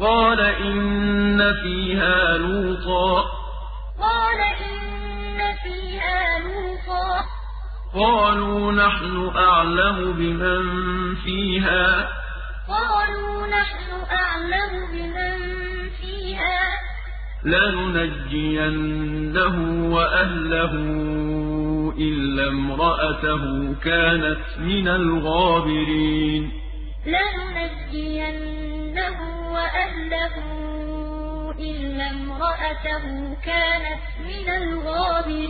قال إن فيها لوطا. قال إن فيها لوطا. قالوا نحن أعلم بمن فيها. قالوا نحن أعلم بمن فيها. لننجينه وأهله إلا امرأته كانت من الغابرين. لننجينه امرأته كانت من الغابرين.